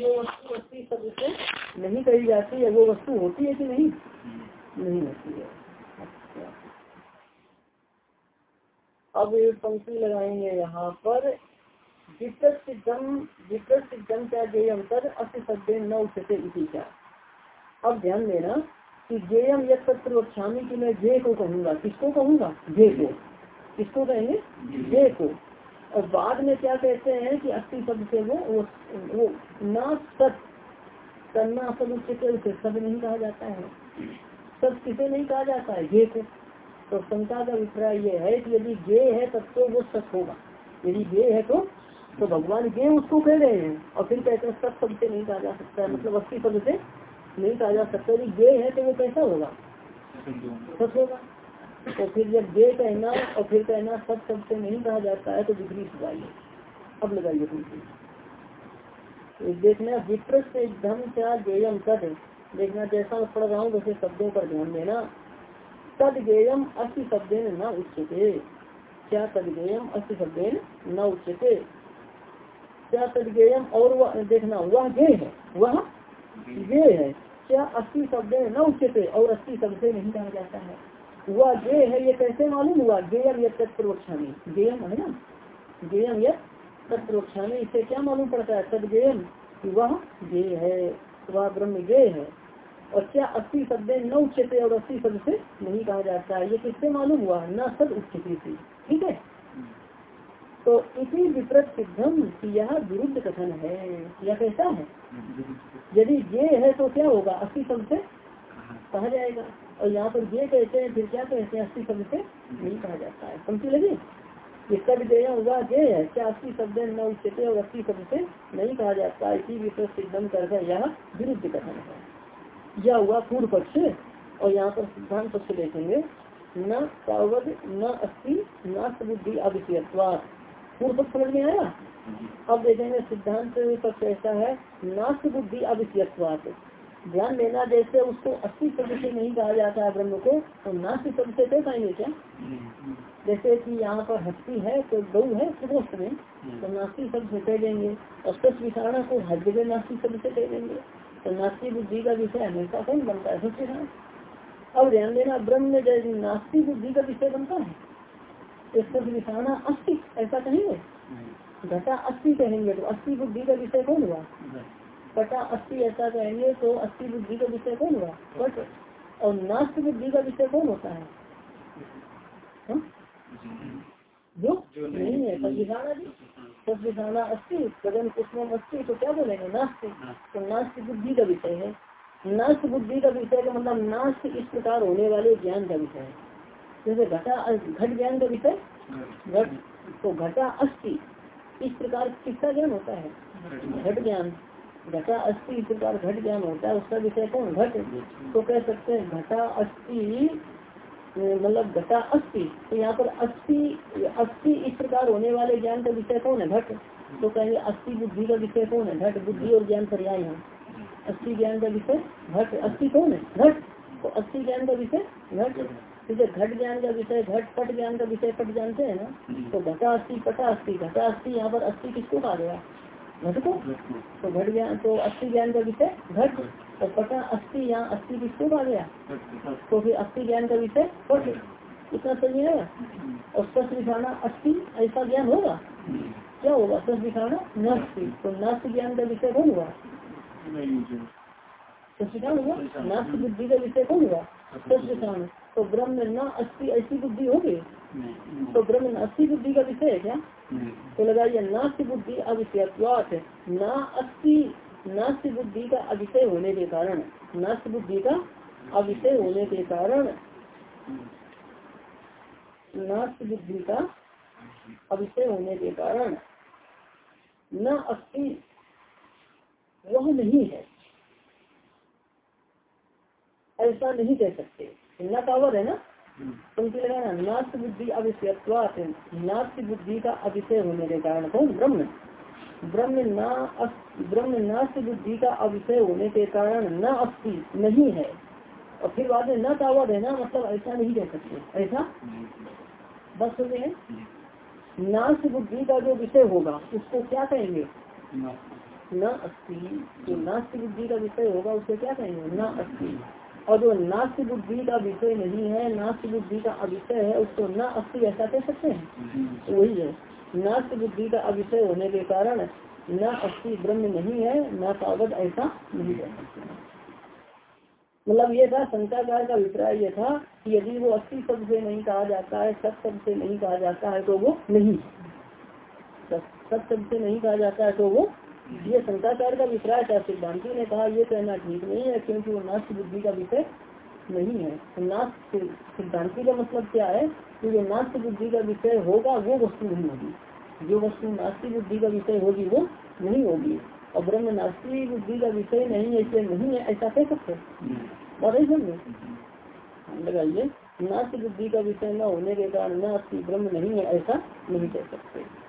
जो वस्तु अस्थि शब्द से नहीं कही जाती है वो वस्तु होती है कि नहीं? नहीं होती है। अच्छा। अब एक पंक्ति लगाएँगे यहाँ पर। विकृत सिद्धम विकृत सिद्धम गेयम तद अस्त शब्द न उठते इसी क्या? अब ध्यान देना कि गेयम यद तत्व वक्षामी की मैं जे को कहूँगा। किसको कहूँगा? जे को। किसको कहेंगे? जे को। और बाद में क्या कहते हैं कि अस्थि शब्द से वो वो, वो ना सत करना सब सब नहीं कहा जाता है। सब किसे नहीं कहा जाता है? जे को। तो शंका का अभिप्राय ये है कि यदि गे है तब तो वो सत होगा। यदि गे है तो तो भगवान गे उसको कह रहे हैं। और फिर कहते हैं सत शब्द से नहीं कहा जा सकता है। मतलब अस्सी शब्द से नहीं कहा जा सकता। यदि गे है तो वो कैसा होगा? सत होगा। तो फिर जब गे कहना और फिर कहना सत शब्द से नहीं कहा जाता है तो विपरीत लगाइए अब लगाइए देखना विप्रत से धम क्या गेयम तद देखना जैसा मैं पढ़ रहा हूँ, वैसे शब्दों पर ध्यान देना। तद गेयम अस्थि शब्देन न उच्चते क्या तद गेयम अस्थि शब्देन न उच्चते क्या तद गेयम और वह, देखना, वह गे है? वह गे है। क्या अस्थि शब्द न उच्चते और अस्थि शब्द से नहीं कहा जाता है? वह गे है, ये कैसे मालूम हुआ? गेयम यह तत्प्रवक्षा में गेयम है ना? गेयम यह तत्प्रवक्षा में इससे क्या मालूम पड़ता है? तद गेयम वह गे है, वह ब्रह्म गे है। और क्या अस्थि शब्द न उच्चते और अस्थि शब्द से नहीं कहा जाता है? ये किससे मालूम हुआ? न सद उच्चती थी ठीक है? तो इसी विपरीत सिद्धम यह विरुद्ध कथन है। यह कैसा है? यदि ये है तो क्या होगा? अस्थि शब्द से कहा जाएगा। और यहाँ पर ये कहते हैं, फिर क्या कहते हैं? अस्थि शब्द से नहीं कहा जाता है। समझी लगी? ये कद गया हुआ ये है। क्या अस्थि शब्द न उच्चते और अस्थि शब्द से नहीं कहा जाता। इसी विपरीत सिद्धम कर यह विरुद्ध कथन है। यह हुआ पूर्व पक्ष और यहाँ पर सिद्धांत पक्ष देखेंगे। न तावद न अस्थि न बुद्धि अविषयत्वाद पूर्व पक्ष समझ में आया? अब देखेंगे सिद्धांत पक्ष ऐसा है। नास्त बुद्धि अविषयत्वाद ध्यान देना जैसे उसको अस्थि शब्द से नहीं कहा जाता है ब्रह्म को तो नास्त शब्द से कह पाएँगे क्या? जैसे कि यहाँ पर हस्ती है तो गौ है सुबोस्त में तो नास्ती शब्द से कह देंगे। और सच विचारणा को हर जगह नास्ती शब्द से कह देंगे। तो नास्ती बुद्धि का विषय हमेशा कौन बनता है? सच विचारण। अब ध्यान देना ब्रह्म में जैसे नास्ती बुद्धि का विषय बनता है तो सच विचारणा अस्थि ऐसा कहेंगे? घटा अस्थि कहेंगे तो अस्थि बुद्धि का विषय कौन हुआ? पटा अस्थि ऐसा कहेंगे तो अस्थि बुद्धि का विषय कौन हुआ? पट और नास्त बुद्धि का विषय कौन होता है? हा? जो नहीं है सदविधाना जी। सदविधाना अस्थि गगन कुसुम अस्थि तो क्या बोलेंगे? नास्त तो नास्त बुद्धि का विषय है। नास्त बुद्धि का विषय का मतलब नास्त इस प्रकार होने वाले ज्ञान का विषय है। जैसे घटा घट ज्ञान का विषय? घट। तो घटा अस्थि इस प्रकार किसका ज्ञान होता है? घट ज्ञान। घटा अस्थि इस प्रकार घट ज्ञान होता है, उसका विषय कौन? घट। तो कह सकते हैं, घटा अस्थि मतलब घटा अस्थि तो यहाँ पर अस्थि अस्थि इस प्रकार होने वाले ज्ञान का विषय कौन है? घट। तो कहेंगे अस्थि बुद्धि का विषय कौन है? घट। बुद्धि और ज्ञान पर्याय है। अस्थि ज्ञान का विषय, घट। अस्थि कौन है? घट। तो अस्थि ज्ञान का विषय, घट। जैसे घट ज्ञान का विषय, घट पट ज्ञान का विषय पट जानते हैं ना? तो घटा अस्थि पटा अस्थि घटा अस्थि यहाँ पर अस्थि किसको कहा गया? घट को तो घट ज्ञान तो अस्थि ज्ञान का विषय घट और पटा अस्थि यहाँ अस्थि किसको आ गया। तो फिर अस्थि ज्ञान का विषय पट इतना सही है? और सस दिखाना अस्थि ऐसा ज्ञान होगा? क्या होगा? सस दिखाना नस्ति तो नस्त ज्ञान का विषय कौन हुआ? नास्त बुद्धि का विषय कौन हुआ? सचिदान तो ब्रह्म न अस्थि ऐसी बुद्धि होगी? तो ब्रह्म अस्थि बुद्धि का विषय है क्या? तो लगाइए नास्त बुद्धि अविषयत्वात न अस्थि नास्त बुद्धि का अविषय होने के कारण नास्त बुद्धि का अविषय होने के कारण नास्त बुद्धि का अविषय होने के कारण न अस्थि वह नहीं है। ऐसा नहीं कह सकते। न कावर है ना? पंक्ति लगाना नास्त बुद्धि अविषयत्वात नास्त बुद्धि का अविषय होने के कारण कौन? ब्रह्म। ब्रह्म न ब्रह्म नास्त बुद्धि का अविषय होने के कारण न अस्थि नहीं है। और फिर बाद में न कावत है ना मतलब ऐसा नहीं कह सकते। ऐसा? बस सुने हैं? नास्त बुद्धि का जो विषय होगा उसको क्या कहेंगे? न। अस्थि जो नास्तिक बुद्धि का विषय होगा उसको क्या कहेंगे? न अस्थि और जो नास्त बुद्धि का विषय नहीं है नास्त बुद्धि का अविषय है उसको न अस्थि ऐसा कह सकते हैं? तो वही है। नास्तिक बुद्धि का अविषय होने के कारण न अस्थि ब्रह्म नहीं है न कागज़ ऐसा नहीं कह सकते मतलब ये था शंकाकार का अभिप्राय ये था कि यदि वो अस्थि शब्द से नहीं कहा जाता है सत शब्द से नहीं कहा जाता है तो वो नहीं। सत शब्द से नहीं कहा जाता है तो वो ये शंकाकार का अभिप्राय था सिद्धांति ने कहा, ये कहना ठीक नहीं है, क्योंकि वो नास्त बुद्धि का विषय नहीं है। तो नास्त सिद्धांति का मतलब क्या है? कि जो नास्त बुद्धि का विषय होगा, वो वस्तु नहीं होगी। जो वस्तु नास्ती बुद्धि का विषय होगी, वो नहीं होगी। और ब्रह्म नास्ती बुद्धि का विषय नहीं है, इसलिए नहीं है, ऐसा कह सकते बात ही? लगाइए। नास्तिक बुद्धि का विषय न होने के कारण नास्ति ब्रह्म नहीं है, ऐसा नहीं कह सकते।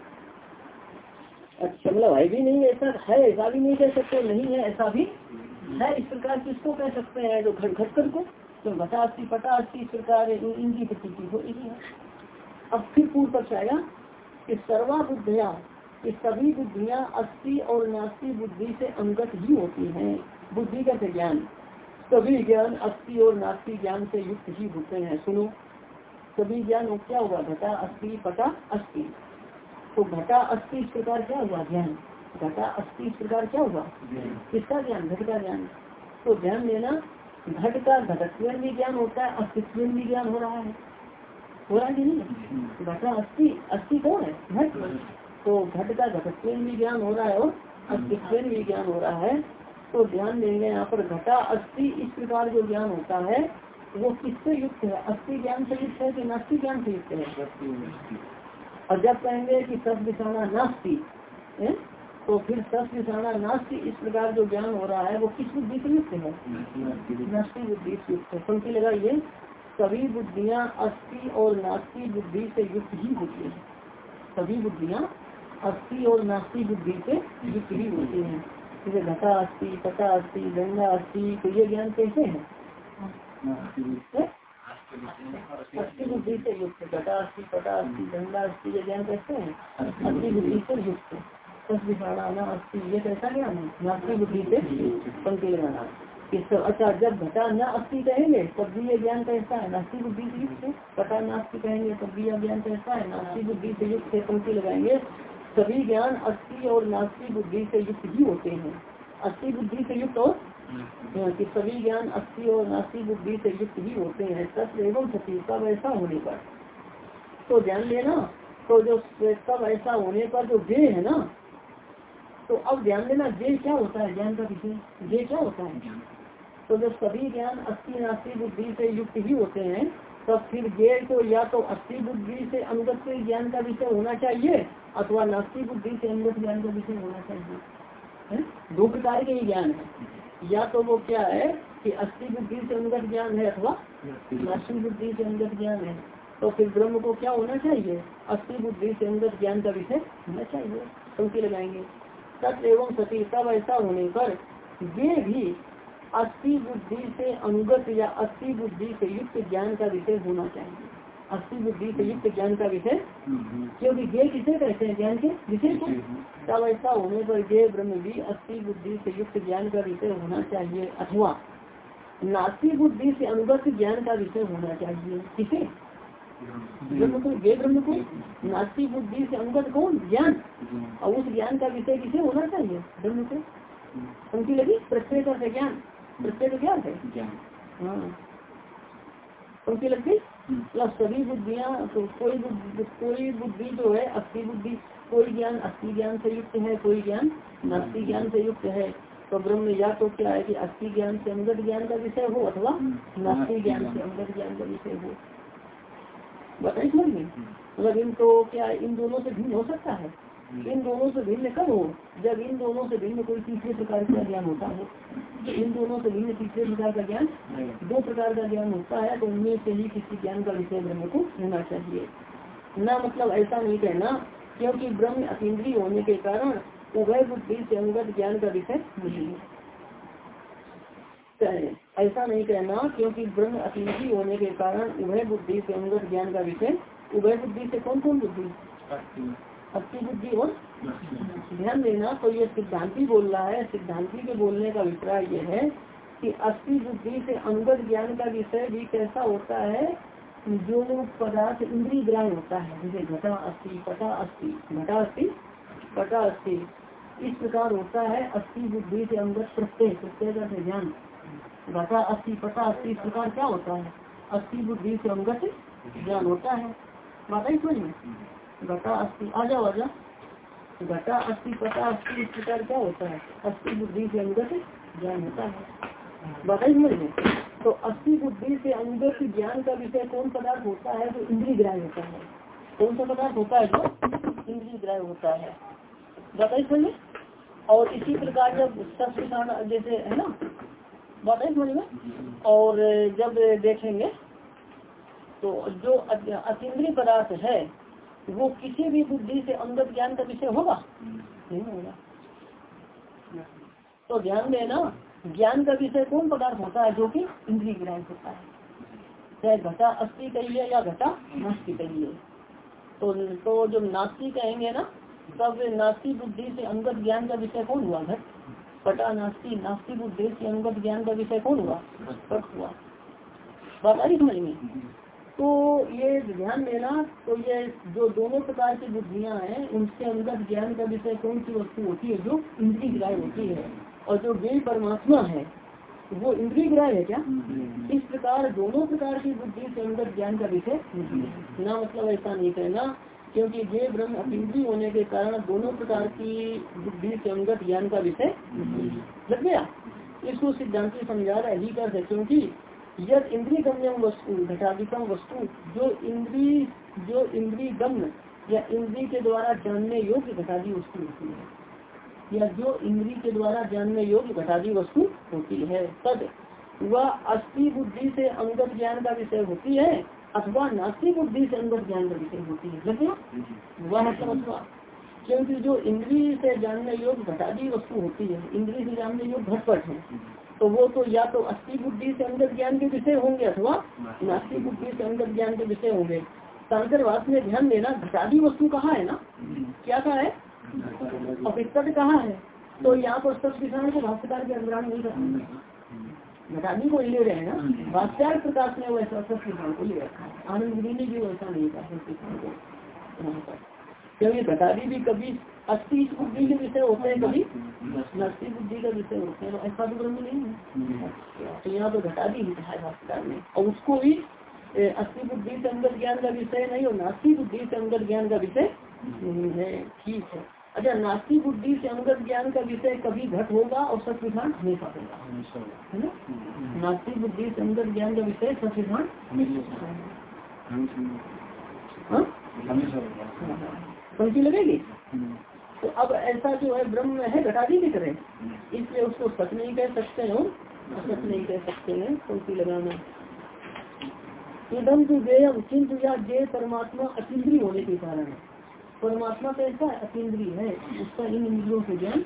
अच्छा मतलब है भी नहीं, ऐसा है, ऐसा भी नहीं कह सकते, नहीं है, ऐसा भी है इस प्रकार किसको कह सकते हैं जो घट घटकर को तो घटा पटा अस्सी इस प्रकार इनकी प्रतीति हो है। अब फिर पूर्व पक्ष आया कि सर्वा बुद्धिया कि सभी बुद्धियाँ अस्थि और नास्ती बुद्धि से अंगत ही होती हैं। बुद्धिगत ज्ञान? सभी ज्ञान अस्थि और नास्ती ज्ञान से युक्त ही होते हैं। सुनो, सभी ज्ञान क्या होगा घटा अस्थि, पटा अस्थि। तो घटा अस्थि इस प्रकार क्या हुआ ज्ञान? घटा अस्थि इस प्रकार क्या हुआ? किसका ज्ञान? घट का ज्ञान। तो ध्यान देना घट का घटत्व भी ज्ञान होता है अस्तित्व भी ज्ञान हो रहा है। हो रहा है नहीं? घटा अस्थि अस्थि कौन है? घट। तो घट का घटत्व भी ज्ञान हो रहा है और अस्तित्व भी ज्ञान हो रहा है। तो ध्यान देंगे यहाँ पर घटा अस्थि इस प्रकार जो ज्ञान होता है वो किससे युक्त है? अस्थि ज्ञान से युक्त है कि नास्तिक ज्ञान से युक्त है। और जब कहेंगे कि सब दिशाना नास्ती तो फिर सब दिशाना नास्ती इस प्रकार जो ज्ञान हो रहा है वो किस बुद्धि से युक्त है? नास्ती बुद्धि से युक्त है। पंक्ति लगाइए सभी बुद्धियाँ अस्थि और नास्ती बुद्धि से युक्त ही होती है। सभी बुद्धियाँ अस्थि और नास्ती बुद्धि से युक्त ही होती है। जैसे घटा अस्थि पटा अस्थि गंगा अस्थि तो ये ज्ञान कैसे है? अस्थि बुद्धि से युक्त घटा अस्थि अस्थि अस्थि कैसे है बुद्धि से युक्त अस्थि कैसा ज्ञान बुद्धि से पंक्ति लगाना अच्छा जब घटा न अस्थि कहेंगे तब भी ये ज्ञान कैसा है नास्ती बुद्धि से युक्त पटा नास्ति कहेंगे तब भी यह ज्ञान कैसा है नास्ती बुद्धि से युक्त है, पंक्ति लगाएँगे सभी ज्ञान अस्थि और नास्ती बुद्धि से युक्त ही होते हैं। अस्थि बुद्धि से युक्त और कि सभी ज्ञान अस्थि और नास्ती बुद्धि से युक्त ही होते हैं। सत्य एवं सती सब ऐसा होने पर। तो ध्यान देना तो जो सब ऐसा होने पर जो जे है ना तो अब ध्यान देना जे क्या होता है? ज्ञान का विषय। जे क्या होता है? तो जब सभी ज्ञान अस्थि नास्ती बुद्धि से युक्त ही होते हैं तब फिर जे को या तो अस्थि बुद्धि से अनुगत ज्ञान का विषय होना चाहिए अथवा नास्ती बुद्धि से अनुगत ज्ञान का विषय होना चाहिए। दो प्रकार के ही ज्ञान है। या तो वो क्या है कि अस्थि बुद्धि से अनुगत ज्ञान है अथवा नास्तिक बुद्धि से अनुगत ज्ञान है। तो फिर ब्रह्म को क्या होना चाहिए? अस्थि बुद्धि से अनुगत ज्ञान का विषय होना चाहिए। पंक्ति लगाएँगे। सत्य एवं सती सब ऐसा होने पर ये भी अस्थि बुद्धि से अनुगत या अस्थि बुद्धि से युक्त ज्ञान का विषय होना चाहिए। अस्थि बुद्धि से युक्त ज्ञान का विषय। क्योंकि ज्ञ किसे कहते हैं ज्ञान के? विषय को। तब ऐसा होने पर ज्ञ ब्रह्म भी अस्थि बुद्धि से युक्त ज्ञान का विषय होना चाहिए अथवा नास्ती बुद्धि से अनुगत ज्ञान का विषय होना चाहिए। किसे? ब्रह्म। को ज्ञ ब्रह्म को। नास्ती बुद्धि से अनुगत कौन? ज्ञान। और उस ज्ञान का विषय किसे होना चाहिए? ब्रह्म को। उनकी लगी प्रत्येक ज्ञान। प्रत्येक ज्ञान है। हाँ। उनकी लगती मतलब सभी बुद्धियाँ तो कोई कोई बुद्धि जो है अस्थि बुद्धि कोई ज्ञान अस्थि ज्ञान से युक्त है कोई ज्ञान नास्ति ज्ञान से युक्त है। तो ब्रह्म या तो क्या है कि अस्थि ज्ञान से अनुगत ज्ञान का विषय हो अथवा नास्ति ज्ञान से अनुगत ज्ञान का विषय हो। बताइए मतलब इन तो क्या इन दोनों से भिन्न हो सकता है? इन दोनों से भिन्न कब हो? जब इन दोनों से भिन्न कोई तीसरे प्रकार का ज्ञान होता है। इन दोनों से भिन्न तीसरे प्रकार का ज्ञान दो प्रकार का ज्ञान होता है तो उनमें से ही किसी ज्ञान का विषय ब्रह्म को होना चाहिए। न मतलब ऐसा नहीं कहना क्योंकि ब्रह्म अतीन्द्रीय होने के कारण उभय बुद्धि से अंगत ज्ञान का विषय नहीं है। ऐसा नहीं कहना क्योंकि ब्रह्म अतीन्द्रीय होने के कारण उभय बुद्धि से अंगत ज्ञान का विषय उभय बुद्धि से कौन कौन बुद्धि अस्थि बुद्धि और ध्यान देना तो ये सिद्धांति बोल रहा है। सिद्धांति के बोलने का अभिप्राय ये है कि अस्थि बुद्धि से अंगत ज्ञान का विषय भी कैसा होता है? जो पदार्थ इंद्री ग्राह्य होता है, जैसे घटा अस्थि, पटा अस्थि, घटा अस्थि, पटा अस्थि, इस प्रकार होता है अस्थि बुद्धि से अंगत प्रत्यय प्रत्यय का ध्यान घटा अस्थि, पटा अस्थि, इस प्रकार क्या होता है? अस्थि बुद्धि से अंगत ज्ञान होता है। बात ही समझ में घटा अस्थि आ जाओ आजा घटा अस्थि पटा अस्थि इस प्रकार क्या होता है? अस्थि बुद्धि से अंगत ज्ञान होता है। बात ही समझ में तो अस्थि बुद्धि से अंगत ज्ञान का विषय कौन पदार्थ होता है जो इंद्री ग्राह्य होता है? कौन सा पदार्थ होता है जो इंद्री ग्राह्य होता है? बताइए समझ और इसी प्रकार जब सत्य जैसे, है ना? बताइए समझ और जब देखेंगे तो जो अतीन्द्रिय पदार्थ है वो किसी भी बुद्धि से अंगत ज्ञान का विषय होगा? नहीं होगा। तो ध्यान देना, ज्ञान का विषय कौन पदार्थ होता है? जो कि इंद्रिय ग्रहण होता है। चाहे घटा अस्थि कहिए या घटा नास्ती कहिए तो तो जब नास्ती कहेंगे ना, तब नास्ती बुद्धि से अंगत ज्ञान का विषय कौन हुआ? घट। पटा नास्ती नास्ती बुद्धि से अंगत ज्ञान का विषय कौन हुआ? घट हुआ। बात रही समझ में? तो ये ध्यान देना तो ये जो दोनों प्रकार की बुद्धियाँ हैं उनके अंगत ज्ञान का विषय कौन सी वस्तु होती है? जो इंद्रिय ग्राह्य होती है। और जो वे परमात्मा है वो इंद्रिय ग्राह्य है क्या? इस प्रकार दोनों प्रकार की बुद्धि से अंगत ज्ञान का विषय ना मतलब ऐसा नहीं कहना क्योंकि ये ब्रह्म अपिंद्री होने के कारण दोनों प्रकार की बुद्धि से अंगत ज्ञान का विषय लग गया। इसको सिद्धांत समझा रहा है कर क्योंकि यद इंद्रिय गम्यम वस्तु घटाधिकम वस्तु जो इंद्री जो इंद्री गम्य या इंद्री के द्वारा जानने योग्य घटादी वस्तु होती है या जो इंद्री के द्वारा जानने योग्य घटादी वस्तु होती है। तद वह अस्थि बुद्धि से अंगत ज्ञान का विषय होती है अथवा नास्ती बुद्धि से अंगत ज्ञान का विषय होती है। वह क्योंकि जो इंद्री से जानने योग्य घटादी वस्तु होती है इंद्री से जानने योग्य घटपट है तो वो तो या तो अस्थि बुद्धि से अंदर ज्ञान के विषय होंगे अथवा नास्तिक बुद्धि से अंदर ज्ञान के विषय होंगे। बात में ध्यान देना, घटादी वस्तु कहाँ है ना? क्या कहा है? अपित्त कहाँ है? तो यहाँ पर सब किसान को भाष्यकार के अंतराण नहीं करते घटानी को ले रहे हैं ना? वास्तव प्रकाश में वैसा सब किसान को ले रखा है। आनंद गिरी ने भी वैसा नहीं कहा किसान को। क्योंकि घटादी भी कभी अस्थि बुद्धि के विषय होते हैं कभी? नस्ती बुद्धि का विषय होते हैं तो ऐसा तो ब्रह्म नहीं है। तो यहाँ तो घटादी ही है में। और उसको भी अस्थि बुद्धि से अंगत ज्ञान का विषय नहीं और नास्ती बुद्धि से अंगत ज्ञान का विषय नहीं है। ठीक है। अच्छा नास्ती बुद्धि से अंगत ज्ञान का विषय कभी घट होगा और सत्विधान हमेशा होगा? है ना? नास्तिक बुद्धि से अंगत ज्ञान का विषय सत्विधान हाँ? पंक्ति लगेगी तो अब ऐसा जो है ब्रह्म है घटादी की तरह इसलिए उसको सच नहीं कह सकते हो सच नहीं कह सकते हैं पंक्ति लगाना। इधम जो गेयम किंतु या जय परमात्मा अचिंद्री होने के कारण है। परमात्मा कैसा है अतिद्री है। उसका इन इंद्रियों से ज्ञान।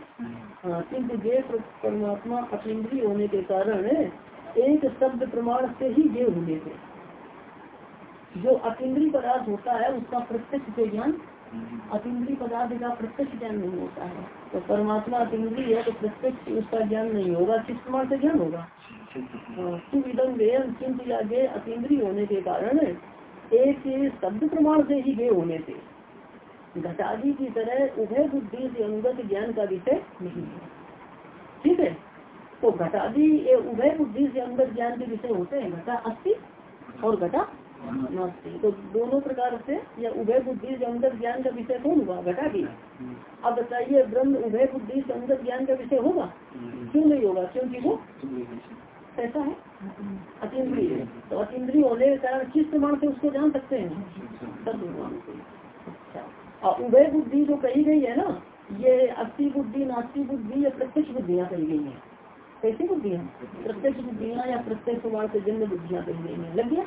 हाँ, किंतु देह परमात्मा अतिद्री होने के कारण एक शब्द प्रमाण से ही देह होने से जो अतिद्री पदार्थ होता है उसका प्रत्यक्ष से ज्ञान अतिद्री पदार्थ का प्रत्यक्ष ज्ञान नहीं होता है। तो परमात्मा अतिद्री है तो प्रत्यक्ष उसका ज्ञान नहीं होगा, किस प्रमाण से ज्ञान होगा? सुविधम व्ययन किंतु या होने के कारण एक शब्द प्रमाण से ही गे होने से। घटादी की तरह उभय बुद्धि से अंगत ज्ञान का विषय नहीं है। ठीक है? तो घटादी उभय बुद्धि से अंगत ज्ञान के विषय होते हैं, घटा अस्थि और घटा नास्ती तो दोनों प्रकार से या उभय बुद्धि से अंगत ज्ञान का विषय कौन हुआ? घटा की अब बताइए ब्रह्म उभय बुद्धि से अंगत ज्ञान का विषय होगा? क्यों नहीं होगा? क्योंकि वो ऐसा है? अतिद्रीय तो अतिद्रीय होने के कारण किस प्रमाण से उसको जान सकते हैं? सब भगवान से। अच्छा। और उभय बुद्धि जो कही गई है ना ये अस्थि बुद्धि नास्ती बुद्धि या प्रत्यक्ष बुद्धियाँ कही गई है। कैसी बुद्धियाँ? प्रत्यक्ष बुद्धियाँ या प्रत्यक्ष प्रमाण से जन्म बुद्धियाँ कही गई है। लग गया?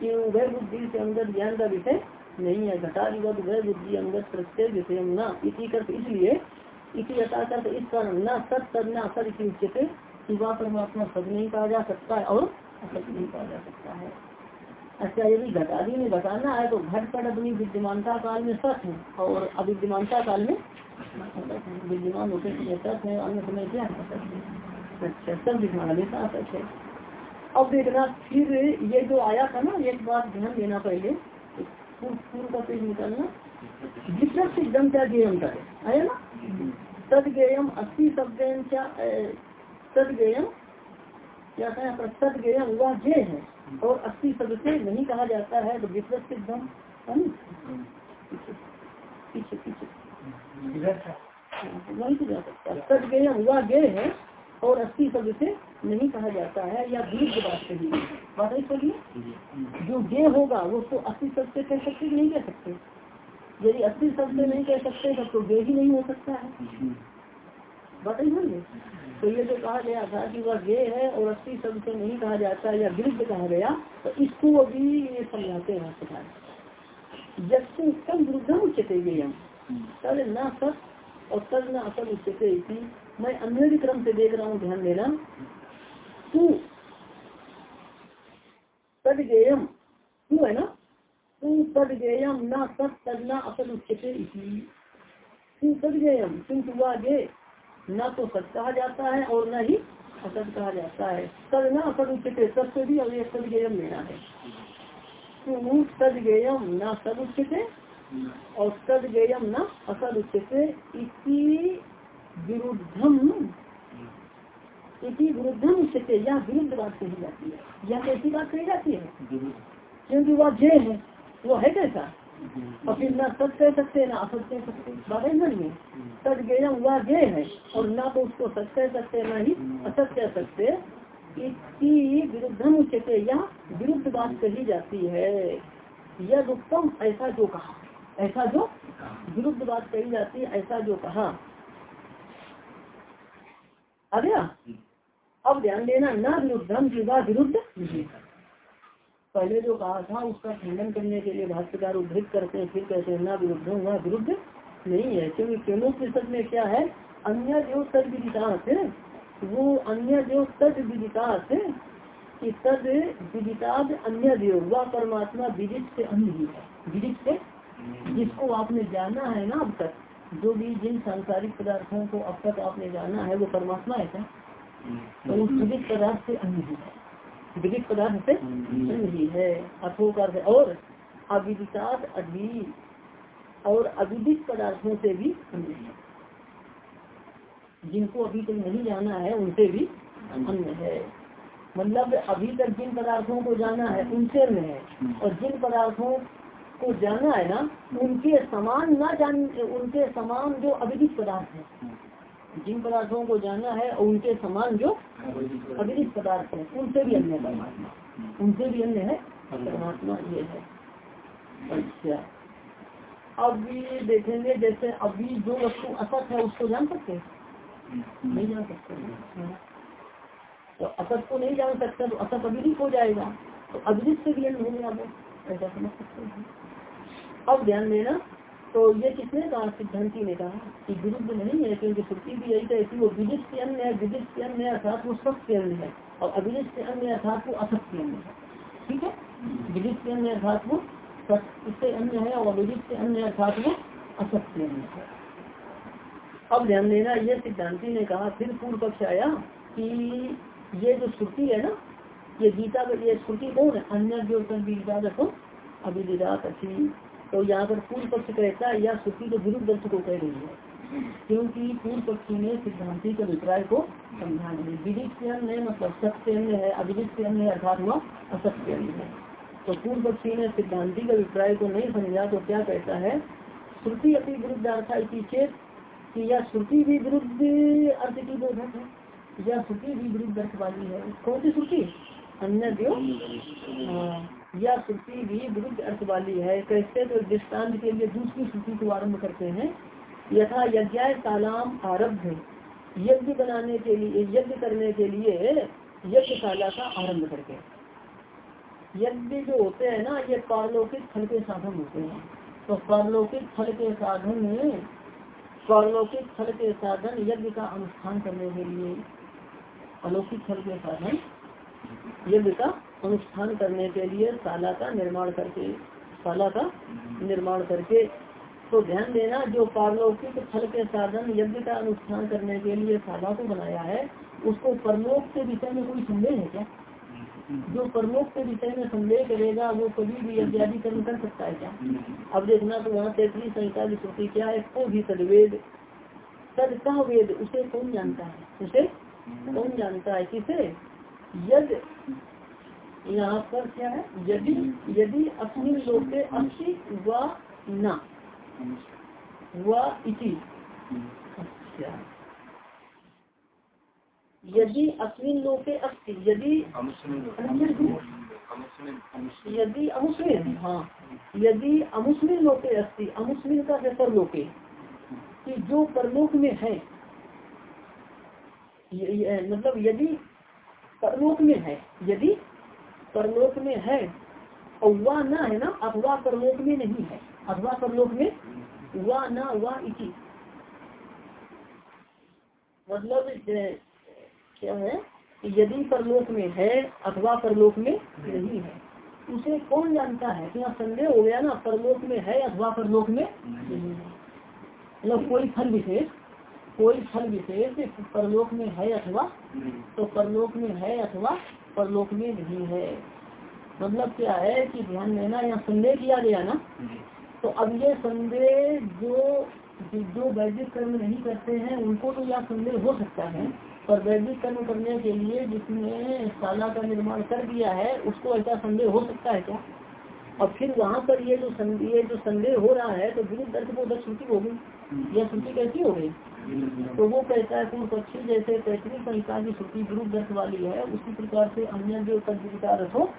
कि उभय बुद्धि से अंदर ज्ञान का विषय नहीं है। घटा दिवत उभय बुद्धि अंगत प्रत्येक विषय न। इसी कर इसलिए, इसी यथाकर्थ इस कारण न, सत सद न असत इसी उच्चते शिवा परमात्मा सद नहीं कहा जा सकता है और असत नहीं कहा जा सकता है। अच्छा यदि घटादी में घटाना है तो घट पर अपनी विद्यमानता काल में सत है और अविद्यमानता काल में विद्यमान होते समय सच है, अन्य समय क्या है? अच्छा सब दिखना हमेशा असत है। अब देखना फिर ये जो आया था ना एक बात ध्यान देना पहले। पूर्व का पेज निकालना। विप्रत एकदम क्या गेयम का है? ना? तद गेयम अस्सी शब्द क्या तद गेयम क्या कहें पर? तद गेयम वह जे है। और अस्सी शब्द से नहीं कहा जाता है तो विप्रत सिद्धम पीछे पीछे वही तो जा सकता। है तद गेयम वह गे है। और अस्सी शब्द से नहीं कहा जाता है, या विरुद्ध बात कही बात चलिए जो गे होगा, वो तो अस्सी शब्द से कह सकते, नहीं कह सकते। यदि अस्सी शब्द से नहीं कह सकते, तब तो गे ही नहीं हो सकता है। बात है? तो ये जो कहा गया था कि वह गे है और अस्सी शब्द से नहीं कहा जाता, या विरुद्ध कहा गया तो इसको अभी ये समझाते हैं भाषाकार जब से उत्तम विरुद्ध उच्चते गे हम न सत और तद न असल उच्चते मैं अन्य क्रम से देख रहा हूँ ध्यान देना। तू तद गेयम तू है ना? तू तद गेयम न सत, तद न असल उच्चते तू तद गेयम किंतु वह गे न तो सत कहा जाता है और न ही असत कहा जाता है। तद न असद उच्चते सबसे भी और ये गेयम लेना है। तू तद गेयम न सद उच्चते और सद गेयम न असद उच्चते इसी विरुद्धम इसी विरुद्धम उच्चते यह विरुद्ध बात कही जाती है यह कैसी बात कही जाती है? क्योंकि वह जय है वो है कैसा? और फिर ना सत कह सकते ना असत कह सकते बात है नहीं सत गेयम वह जय है और ना तो उसको सत कह सकते ना ही असत कह सकते इसकी विरुद्धम उच्चते यह विरुद्ध बात कही जाती है। यह उत्तम ऐसा जो कहा ऐसा जो विरुद्ध बात कही जाती है ऐसा जो कहा। आ गया? अब ध्यान देना, न विरुद्धम की बात विरुद्ध। पहले जो कहा था, उसका खंडन करने के लिए भाष्यकार उद्धृत करते हैं, फिर कहते हैं, ना विरुद्ध वह विरुद्ध। नहीं है, क्योंकि केनो प्रतिशत में क्या है? अन्य जो तद विदितास है, वो अन्य जो तद विदितास है, कि तद विदिताद अन्य देव, वह परमात्मा विदित से अन्य ही है। विदित से? जिसको आपने जाना है ना अब तक। जो भी जिन सांसारिक पदार्थों को अब तक आपने जाना है वो परमात्मा है क्या? तो उस विदित पदार्थ से अन्य ही। है विदित पदार्थ से अन्य ही। है। अथो का और अविदितात अभी और अविदित पदार्थों से भी अन्य है। जिनको अभी तक नहीं जाना है उनसे भी अन्य। है। मतलब अभी तक जिन पदार्थों को जाना है उनसे अन्य है। और जिन पदार्थों को जाना है ना, उनके समान ना जान, उनके समान जो अविदित पदार्थ है। जिन पदार्थों को जाना है और उनके समान जो अविदित पदार्थ है। उनसे भी अन्य परमात्मा उनसे भी अन्य है। परमात्मा ये है। अच्छा। अब ये देखेंगे, जैसे अभी जो वस्तु असत है, उसको जान सकते नहीं जान सकते। तो असत को नहीं जान सकते तो असत अविदित हो जाएगा। तो अविदित से भी अन्य हो गया ऐसा समझ सकते हैं। अब ध्यान देना तो ये किसने कहा सिद्धांति ने कहा कि विरुद्ध नहीं है, क्योंकि श्रुति भी यही कहती वो विदित से अन्य है विदित से अन्य अर्थात वो सत्य अन्य है। और अविदित से अन्य अर्थात वो असत्य अन्य है। ठीक है? विदित से अन्य अर्थात वो सत्य अन्य है, और अविदित से अन्य अर्थात वो असत्य अन्य है। अब ध्यान देना, ये सिद्धांति ने कहा, फिर पूर्व पक्ष आया कि ये जो श्रुति है ना ये गीता ये श्रुति कौन है? अन्य जो गीता देखो अभिदिदात अच्छी तो यहाँ पर पूर्व पक्ष कहता है, या श्रुति तो विरुद्ध अर्थ को कह रही है। क्योंकि पूर्व पक्षी ने सिद्धांति के अभिप्राय को समझा नहीं। विदित से अन्य मतलब सत्य अन्य है, अविदित से अन्य अर्थात हुआ असत्य अन्य है। तो पूर्व पक्षी ने सिद्धांति के अभिप्राय को नहीं समझा तो क्या कहता है? श्रुति अपनी विरुद्ध अर्था चेत, कि यह श्रुति भी विरुद्ध अर्थ की बोधक है, या श्रुति भी विरुद्ध अर्थ वाली है। कौन सी श्रुति अन्य जो यह श्रुति भी विरुद्ध अर्थ वाली है। कैसे तो दृष्टांत के लिए दूसरी श्रुति को आरंभ करते हैं। यथा यज्ञ कालाम आरब्ध। यज्ञ बनाने के लिए, यज्ञ करने के लिए यज्ञशाला का आरंभ करके यज्ञ जो होते हैं ना, ये पारलौकिक फल के साधन होते हैं। तो पारलौकिक फल के साधन, पारलौकिक फल के साधन यज्ञ का अनुष्ठान करने के लिए अलौकिक फल के साधन यज्ञ का अनुष्ठान करने के लिए शाला का निर्माण करके, शाला का निर्माण करके। तो ध्यान देना, जो पारलौकिक फल के साधन यज्ञ का अनुष्ठान करने के लिए साधा को बनाया है, उसको परलोक के विषय में कोई संदेह है क्या? जो परलोक के विषय में संदेह करेगा, वो कभी भी यज्ञादि कर्म कर सकता है क्या? अब देखना तो वहाँ तैतरी संहिता की श्रुति क्या है, को भी सदवेद सद कह वेद, उसे कौन जानता है? उसे कौन जानता है? किसे? यद यहाँ पर क्या है? यदि यदि अपनी लोके अच्छी व न। इति। अच्छा। यदि अस्मिन लोके अस्ति यदि यदि अमुस्मिन हाँ। यदि अमुस्मिन लोके अस्ति अमुस्मिन का है परलोके कि जो परलोक में है मतलब यदि परलोक में है। यदि परलोक में है वह न है ना, अथवा परलोक में नहीं है। अथवा परलोक में वह न वह इति। मतलब क्या है? यदि परलोक में है, अथवा परलोक में नहीं है। उसे कौन जानता है? यहाँ संदेह हो गया ना, परलोक में है, अथवा परलोक में नहीं है। मतलब कोई फल विशेष कोई फल विशेष परलोक में है अथवा तो परलोक में है अथवा परलोक में नहीं है। मतलब क्या है कि ध्यान देना यहाँ संदेह किया गया ना? तो अब ये संदेह जो जो वैदिक कर्म नहीं करते हैं उनको तो यह संदेह हो सकता है। पर वैदिक कर्म करने के लिए जिसने शाला का निर्माण कर दिया है उसको ऐसा संदेह हो सकता है क्या? और फिर वहाँ पर ये जो ये जो संदेह हो रहा है तो विरुद्ध अर्थ को श्रुति होगी यह श्रुति कैसी हो गई? तो वो कहता है पूर्व पक्षी जैसे पैतृक संहिता की श्रुति विरुद्ध अर्थ वाली है, उसी प्रकार से अन्य जो तद्विचार हो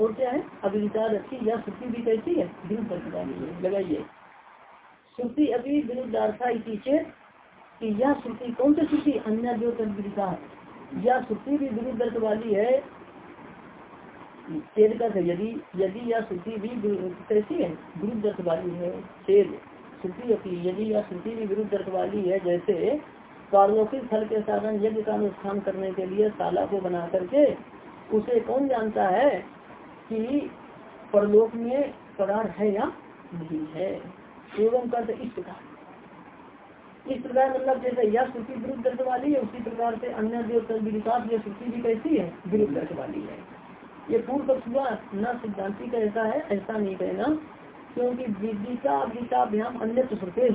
और क्या है? अभिविचार अच्छी या श्रुति भी कैसी है विरुद्ध अर्थ वाली है। लगाइए। श्रुति अभी विरुद्ध अर्था पीछे कि यह श्रुति, कौन सी श्रुति? अन्य जो तद्विता यह श्रुति भी विरुद्ध अर्थ वाली है तेज का यदि यदि यह श्रुति भी कैसी है, विरुद्ध अर्थ वाली है, तेज। श्रुति अपनी यदि यह श्रुति भी विरुद्ध अर्थ वाली है, जैसे पारलौकिक फल के साधन यज्ञ का अनुष्ठान करने के लिए शाला को बना करके उसे कौन जानता है कि परलोक में पदार्थ है या नहीं है? एवं कर इस प्रकार। इस प्रकार मतलब जैसे यह श्रुति विरुद्ध अर्थ वाली है, उसी प्रकार से अन्य जो विकास यह श्रुति भी कैसी है, विरुद्ध अर्थ वाली है। ये पूर्व पक्ष हुआ न सिद्धांति का ऐसा है, ऐसा नहीं कहना क्योंकि विदिता अभिदिताभ्याम अन्य श्रुते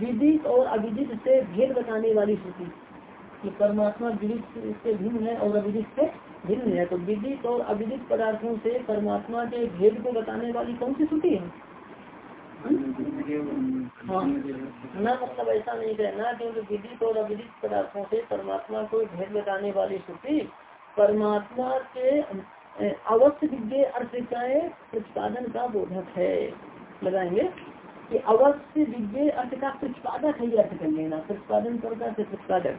विदित और अविदित से भेद बताने वाली श्रुति। कि परमात्मा विदित से भिन्न है और अविदित से भिन्न है। तो विदित और अविदित पदार्थों से परमात्मा के भेद को बताने वाली कौन सी श्रुति है? हाँ। न मतलब ऐसा नहीं कहना, क्योंकि विदित और अविदित पदार्थों से परमात्मा को भेद बताने वाली श्रुति परमात्मा के अवश्य विज्ञ अर्थ का प्रतिपादन का बोधक है। लगाएँगे कि अवस्थ विज्ञ अर्थ का प्रतिपादक है अर्थ कर लेना। प्रतिपादन करता प्रतिपादक।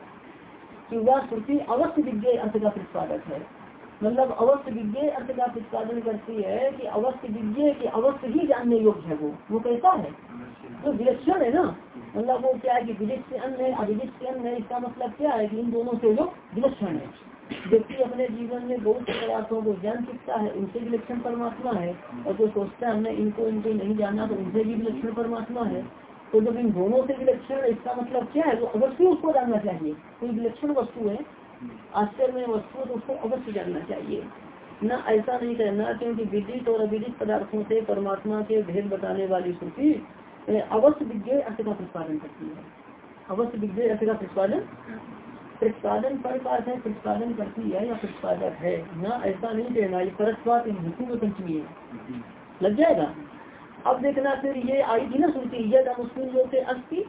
कि वह श्रुति अवश्य विज्ञ अर्थ का प्रतिपादक है। मतलब अवस्थ विज्ञ अर्थ का प्रतिपादन करती है कि अवस्थ विज्ञ की अवश्य ही जानने योग्य है वो। वो कैसा है? जो विलक्षण है ना। मतलब वो क्या है कि से अन्य है अविलित से अन्य है, इसका मतलब क्या है कि इन दोनों से जो विलक्षण है। व्यक्ति अपने जीवन में बहुत से पदार्थों को जान सकता है उनसे भी लक्षण परमात्मा है। और जो सोचता है हमने इनको इनको नहीं जाना तो उनसे भी विलक्षण परमात्मा है। तो जब इन दोनों से विलक्षण इसका मतलब क्या है? वो अवश्य उसको जानना चाहिए। कोई विलक्षण वस्तु है, आश्चर्य में वस्तु तो उसको अवश्य जानना चाहिए। न ऐसा नहीं करना, क्योंकि विदित और अविदित पदार्थों से परमात्मा के भेद बताने वाली श्रुति अवश्य विज्ञ अर्थ का प्रतिपादन करती है। अवश्य विज्ञ अर्थ का प्रतिपादन प्रतिपादन पर पास है प्रतिपादन करती है या प्रतिपादक है? न ऐसा नहीं कहना ये परस्वात हेतु में पंचमी है। लग जाएगा? अब देखना फिर ये आई थी ना श्रुति यद मुस्लिम लोग से अस्थि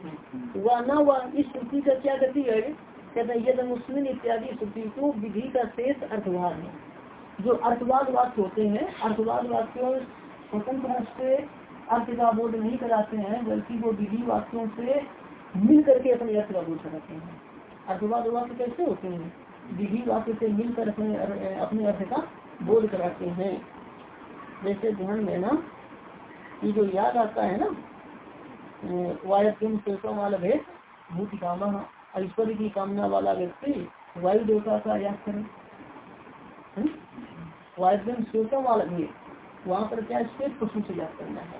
वह न वह इस श्रुति का क्या गति है? कहते हैं यद मुस्लिम इत्यादि श्रुति को विधि का शेष अर्थवाद है। जो अर्थवाद वाक्य होते हैं अर्थवाद वाक्यों स्वतंत्र रूप से अर्थ का बोध नहीं कराते हैं बल्कि वो विधि वाक्यों से मिल करके अपने अर्थ का बोध कराते हैं। अर्थवाद वाक्य कैसे होते हैं? विधि वाक्य से मिलकर अपने अपने अर्थ का बोध कराते हैं। जैसे ध्यान देना, ये जो याद आता है ना वायम सोचों वाला भेद भूत कामा ऐश्वर्य की कामना वाला व्यक्ति वायु देवता का याद करे। वायु सोचों वाला भेद, वहाँ पर क्या श्वेत पशु से याद करना है?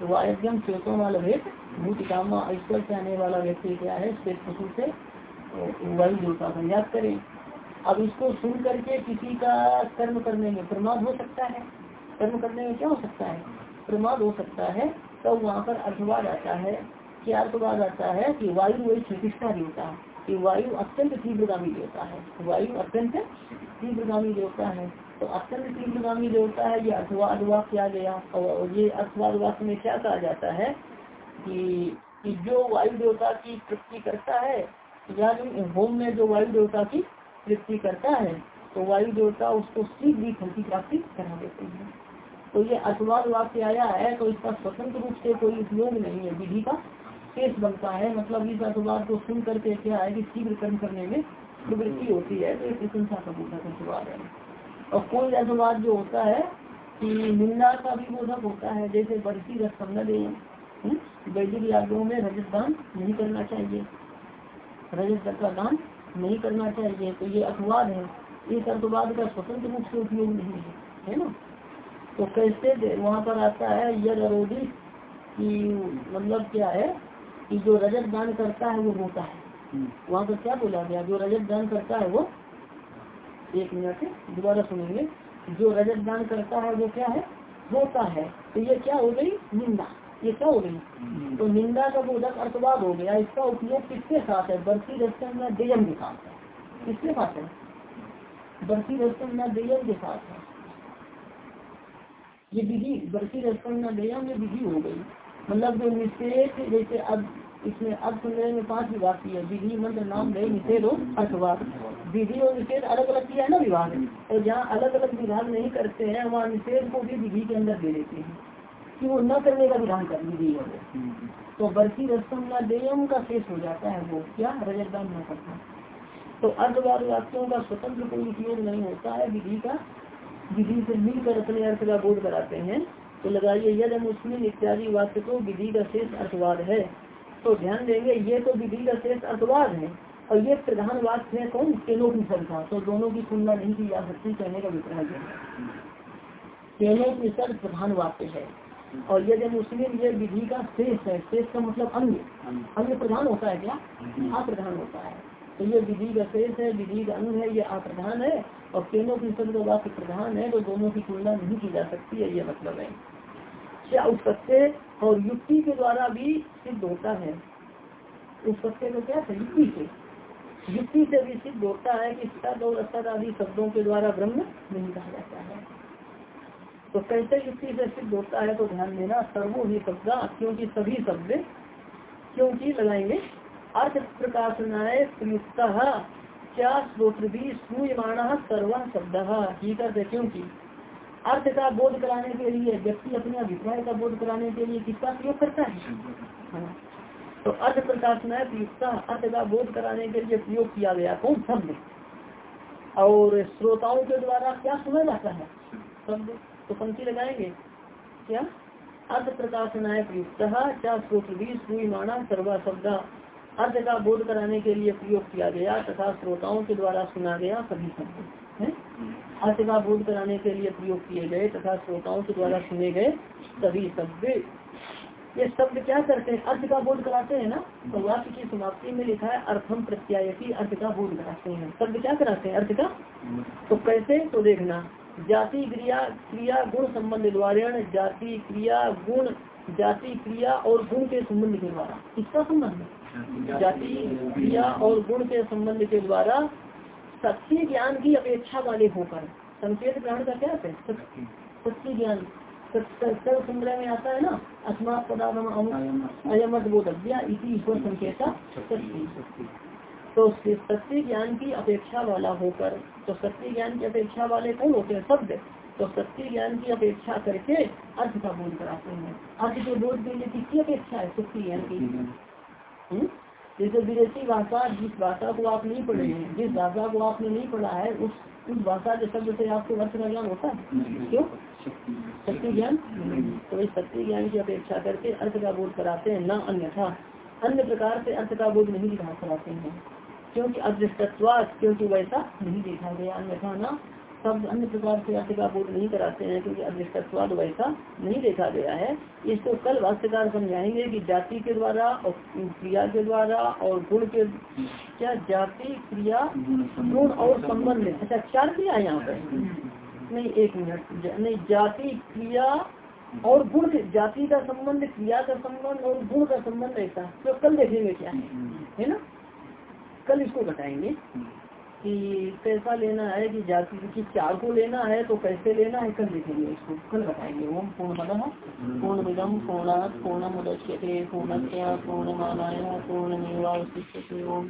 तो वायव्यम चेतों वाला भेद भूत कामा ईश्वर से आने वाला व्यक्ति क्या है? श्वेत पशु से वायु देवता का याद करें। अब इसको सुन करके किसी का कर्म करने में प्रमाद हो सकता है। कर्म करने में क्या हो सकता है? प्रमाद हो सकता है तब तो वहाँ पर अर्थवाद आता है क्या अर्थवाद आता है कि वायु वही चिकित्सा देवता कि वायु अत्यंत तीव्रगामी देवता है। वायु अत्यंत तीव्रगामी देवता है। तो अत्यंत तीव्रगामी देवता है, ये अर्थवाद वाक किया गया। और ये अर्थवाद वाक में क्या कहा जाता है कि जो वायु देवता की तृप्ति करता है यानी होम में जो वायु देवता की तृप्ति करता है तो वायु देवता उसको शीघ्र फल की प्राप्ति करा देते हैं। तो ये अर्थवाद वाक्य आया है तो इसका स्वतंत्र रूप से कोई उपयोग नहीं है विधि का शेष बनता है। मतलब इस अर्थवाद को सुन करके क्या है कि शीघ्र कर्म करने में प्रवृत्ति होती है तो ये प्रशंसा का बोधक अर्थवाद है। और कोई अर्थवाद जो होता है कि निंदा का भी बोधक होता है जैसे बरसी रस दे हम्म, वैदिक यादों में रजत दान नहीं करना चाहिए। रजत का दान नहीं करना चाहिए तो ये अर्थवाद है। इस अर्थवाद का स्वतंत्र रूप से उपयोग नहीं है है ना? तो कैसे वहाँ पर आता है यद अरोधी की मतलब क्या है कि जो रजत दान करता है वो होता है। हम्म। वहाँ पर क्या बोला गया? जो रजत दान करता है वो एक मिनट दोबारा सुनेंगे। जो रजत दान करता है वो क्या है? होता है। तो ये क्या हो गई? निंदा। ये क्या हो गई। हम्म। तो निंदा का बोधक अर्थवाद हो गया इसका उपयोग किसके साथ है? बर्फ़ी रस्तम में देयम के साथ है। किसके साथ है? बर्फ़ी रस्तम में देयम के साथ है। ये विधि बर्फ़ी रस्तम में देयम ये विधि हो गई। मतलब जो निषेध जैसे अब इसमें अर्थ संग्रह में पाँच विभाग की है। विधि मंत्र नाम दे निषेध और अर्थवाद। विधि और निषेध अलग अलग किया है ना विभाग? और जहाँ अलग अलग विभाग नहीं करते हैं वहाँ निषेध को भी विधि के अंदर दे देते हैं। कि वो न करने का विधान कर विधि है तो बर्फ़ी या देयम का शेष हो जाता है वो क्या रजतदान न करता। तो अर्धवाद वाक्यों का स्वतंत्र कोई उपयोग नहीं होता है विधि का। विधि से मिलकर अपने अर्थ का बोध कराते हैं। तो लगाइए यद मुस्लिम इत्यादि वाक्य को विधि का शेष अर्थवाद है। तो ध्यान देंगे ये तो विधि का शेष अर्थवाद है। और ये प्रधान वाक्य है कौन? तीनों की। संख्या तो दोनों की तुलना नहीं की जा सकती कहने का अभिप्राय है। की सर प्रधान वाक्य है। और यदि मुस्लिम, ये विधि का शेष है शेष का मतलब अंग अंग प्रधान होता है क्या? अप्रधान होता है। तो ये विधि का शेष है, विधि का अंग है, ये अप्रधान है, और तीनों की शब्द वाक्य प्रधान है तो दोनों की तुलना नहीं की जा सकती है, ये मतलब है। क्या उत्पत्ति और युक्ति के द्वारा भी सिद्ध होता है? उत्पत्ति को क्या है? युक्ति से। युक्ति से भी सिद्ध होता है कि सद और असद आदि शब्दों के द्वारा ब्रह्म नहीं कहा जाता है। तो कैसे युक्ति से सिद्ध होता है तो ध्यान देना, सर्वो ही शब्द क्योंकि सभी शब्द क्योंकि लगाएँगे। अर्थ प्रकाशनाय प्रयुक्त क्या स्रोत्र भी सूयमाण सर्वा शब्द। ही करते क्योंकि अर्थ का बोध कराने के लिए, व्यक्ति अपने अभिप्राय का बोध कराने के लिए किसका प्रयोग करता है? हाँ। तो अर्थ प्रकाशना अर्थ का बोध कराने के लिए प्रयोग किया गया कौन? शब्द। और श्रोताओं के द्वारा क्या सुना जाता है? शब्द। तो पंक्ति लगाएँगे। क्या? प्रयुक्त क्या स्रोत भी माना सर्वा शब्द। अर्ध का बोध कराने के लिए प्रयोग किया गया तथा श्रोताओं के द्वारा सुना गया सभी शब्द। है? अर्थ का बोध कराने के लिए प्रयोग किए गए तथा श्रोताओं के द्वारा सुने गए सभी शब्द। ये शब्द क्या करते हैं? अर्थ का बोध कराते हैं ना? तो वाक्य की समाप्ति में लिखा है अर्थम प्रत्यायती अर्थ का बोध कराते हैं। शब्द क्या कराते हैं? अर्थ का? तो कैसे? तो देखना। जाति क्रिया क्रिया गुण संबंध द्वारा जाति क्रिया गुण, जाति क्रिया और गुण के संबंध के द्वारा। किसका संबंध? जाति क्रिया और गुण के संबंध के द्वारा सत्य ज्ञान की अपेक्षा वाले होकर। संकेत ग्रहण का क्या है सत्य ज्ञान। सर्व संग्रह में आता है ना? अस्मात पदार्थ अयमत बोधव्या इसी ईश्वर संकेता सत्य। तो सत्य ज्ञान की अपेक्षा वाला होकर तो सत्य ज्ञान की अपेक्षा वाले कौन होते हैं? शब्द। तो सत्य ज्ञान की अपेक्षा करके अर्थ का बोध कराते हैं। अर्थ के बोध के लिए किसकी अपेक्षा है? सत्य ज्ञान की। हम्म? जैसे विदेशी भाषा जिस भाषा को आप नहीं पढ़े हैं जिस भाषा को आपने नहीं पढ़ा है उस उस भाषा के शब्द से आपको अर्थ का ज्ञान होता है? क्यों? सत्य ज्ञान। तो इस सत्य ज्ञान की अपेक्षा करके अर्थ का बोध कराते हैं न अन्यथा। अन्य प्रकार से अर्थ का बोध नहीं दिखा कराते हैं। क्योंकि अदृष्टत्वाद, क्योंकि वैसा नहीं देखा गया। अन्यथा न शब्द अन्य प्रकार से अर्थ का बोध नहीं कराते हैं, क्योंकि अदृष्टस्वाद वैसा नहीं देखा गया है। इसको कल भाष्यकार समझाएँगे कि जाति के द्वारा और क्रिया के द्वारा और गुण के, क्या जाति, क्रिया, गुण और संबंध अच्छा चार क्रिया है यहाँ पे नहीं, एक मिनट नहीं, जाति, क्रिया और गुण जाति का संबंध, क्रिया का संबंध और गुण का संबंध ऐसा। तो कल देखेंगे क्या है ना? कल इसको बताएँगे कि कैसा लेना है कि जाति की चार को लेना है तो कैसे लेना है, कल देखेंगे इसको। कल बताएँगे। ओम पूर्ण मद पूर्ण विदम पूर्णात पूर्ण मुदश्य पूर्ण क्या पूर्ण मानाया पूर्ण ओम।